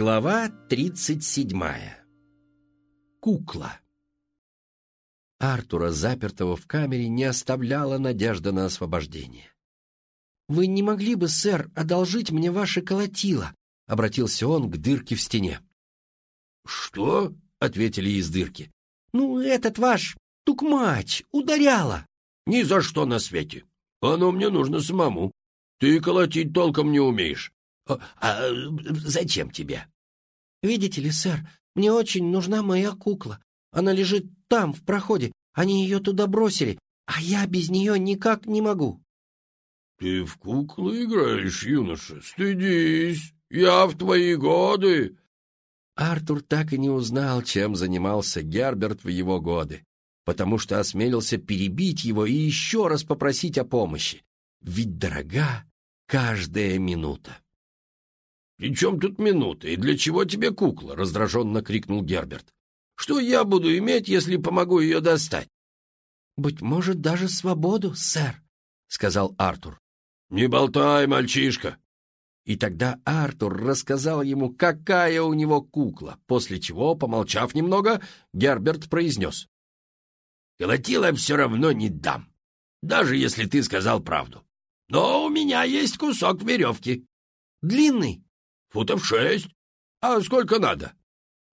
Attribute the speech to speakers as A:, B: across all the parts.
A: Глава тридцать седьмая. Кукла. Артура, запертого в камере, не оставляла надежда на освобождение. «Вы не могли бы, сэр, одолжить мне ваше колотило?» — обратился он к дырке в стене.
B: «Что?» — ответили из дырки.
A: «Ну, этот ваш тукмач ударяла».
B: «Ни за что на свете. Оно мне нужно самому. Ты колотить толком не умеешь. А, зачем тебе?»
A: «Видите ли, сэр, мне очень нужна моя кукла. Она лежит там, в проходе. Они ее туда бросили, а я без нее никак не могу».
B: «Ты в куклы играешь, юноша? Стыдись! Я в твои годы!»
A: Артур так и не узнал, чем занимался Герберт в его годы, потому что осмелился перебить его и еще раз попросить о помощи. Ведь дорога каждая минута.
B: «При чем тут минута? И для чего тебе кукла?» — раздраженно крикнул Герберт. «Что я буду иметь, если помогу ее достать?»
A: «Быть может, даже свободу, сэр», — сказал Артур.
B: «Не болтай, мальчишка!»
A: И тогда Артур рассказал ему, какая у него кукла, после чего, помолчав немного, Герберт произнес.
B: «Колотила все равно не дам, даже если ты сказал правду. Но у меня есть кусок веревки».
A: «Длинный?»
B: Футов шесть. А сколько надо?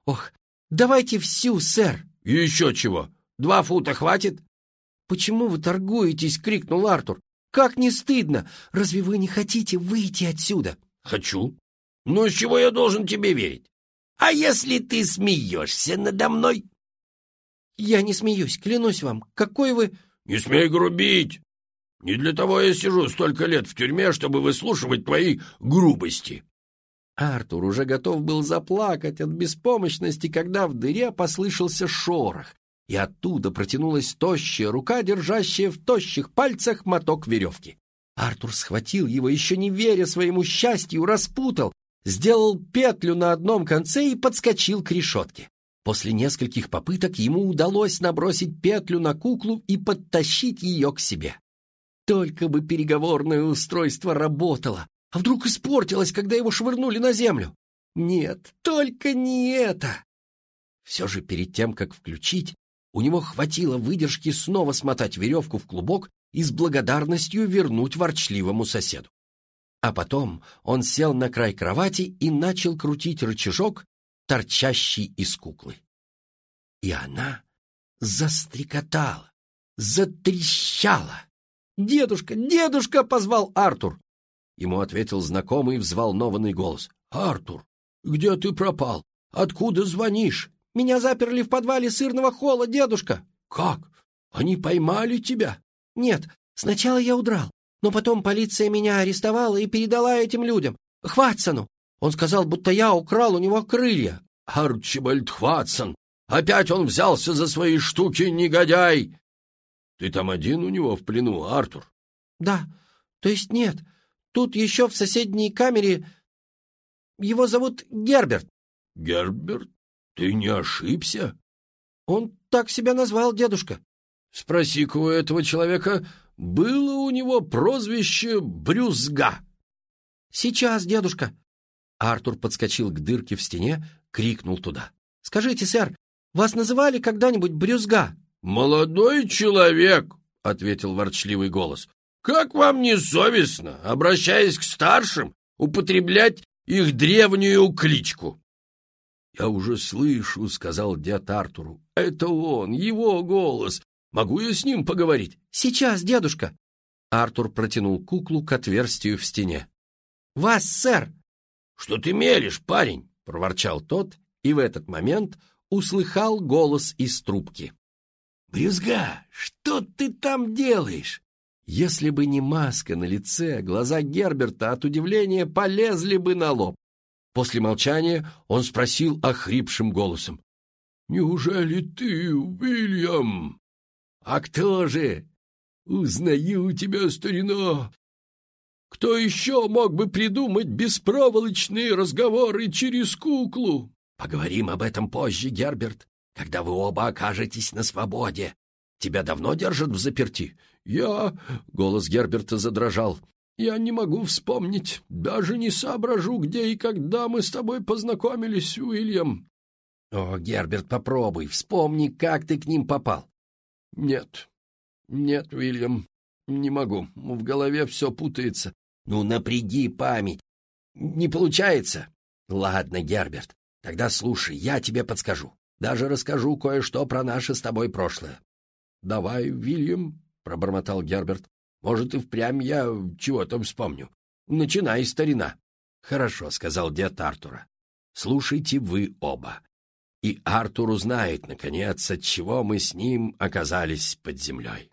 A: Ох, давайте всю, сэр.
B: Еще чего? Два фута хватит?
A: Почему вы торгуетесь? крикнул Артур. Как не стыдно! Разве вы не хотите выйти отсюда?
B: Хочу. Но с чего я должен тебе верить? А если ты смеешься надо мной?
A: Я не смеюсь, клянусь вам. Какой вы...
B: Не смей грубить! Не для того я сижу столько лет в тюрьме, чтобы выслушивать твои грубости.
A: Артур уже готов был заплакать от беспомощности, когда в дыре послышался шорох, и оттуда протянулась тощая рука, держащая в тощих пальцах моток веревки. Артур схватил его, еще не веря своему счастью, распутал, сделал петлю на одном конце и подскочил к решетке. После нескольких попыток ему удалось набросить петлю на куклу и подтащить ее к себе. Только бы переговорное устройство работало, а вдруг испортилось, когда его швырнули на землю? Нет, только не это. Все же перед тем, как включить, у него хватило выдержки снова смотать веревку в клубок и с благодарностью вернуть ворчливому соседу. А потом он сел на край кровати и начал крутить рычажок, торчащий из куклы. И она застрекотала, затрещала. «Дедушка, дедушка!» — позвал Артур. Ему ответил знакомый взволнованный голос. «Артур, где ты пропал? Откуда звонишь? Меня заперли в подвале сырного холла, дедушка». «Как? Они поймали тебя?» «Нет, сначала я удрал, но потом полиция меня арестовала и передала этим людям, Хватсону. Он сказал, будто я украл у него крылья».
B: «Арчибальд Хватсон! Опять он взялся за свои штуки, негодяй!» «Ты там один у него в плену, Артур?»
A: «Да, то есть нет». Тут еще в соседней камере... Его зовут Герберт.
B: Герберт? Ты не ошибся?
A: Он так себя назвал, дедушка.
B: Спроси-ка у этого человека, было у него прозвище Брюзга?
A: Сейчас, дедушка. Артур подскочил к дырке в стене, крикнул туда. Скажите, сэр, вас называли когда-нибудь Брюзга?
B: Молодой человек, ответил ворчливый голос. Как вам не совестно, обращаясь к старшим, употреблять их древнюю кличку? — Я уже слышу, — сказал дед Артуру. — Это он, его голос. Могу я с ним поговорить?
A: — Сейчас, дедушка. Артур протянул куклу к отверстию в стене. — Вас, сэр!
B: — Что ты мелешь, парень? — проворчал тот, и в этот момент услыхал голос из трубки. — Брюзга, что ты там делаешь? Если бы не маска на лице, глаза Герберта от удивления полезли бы на лоб. После молчания он спросил охрипшим голосом. «Неужели ты, Уильям?» «А кто же?» «Узнаю тебя, старина!» «Кто еще мог бы придумать беспроволочные разговоры через куклу?» «Поговорим об этом позже, Герберт, когда вы оба окажетесь на свободе. Тебя давно держат в заперти?» «Я...» — голос Герберта задрожал.
A: Я не могу вспомнить, даже не соображу, где и когда мы с тобой познакомились, Уильям.
B: О, Герберт, попробуй, вспомни, как ты к ним попал.
A: Нет, нет, Уильям, не могу, в голове все путается.
B: Ну, напряги память. Не получается? Ладно, Герберт, тогда слушай, я тебе подскажу. Даже расскажу кое-что про наше с тобой прошлое.
A: Давай, Вильям, пробормотал Герберт. Может, и впрямь я чего-то вспомню. Начинай, старина.
B: Хорошо, сказал дед Артура. Слушайте вы оба. И Артур узнает, наконец, от чего мы с ним оказались под землей.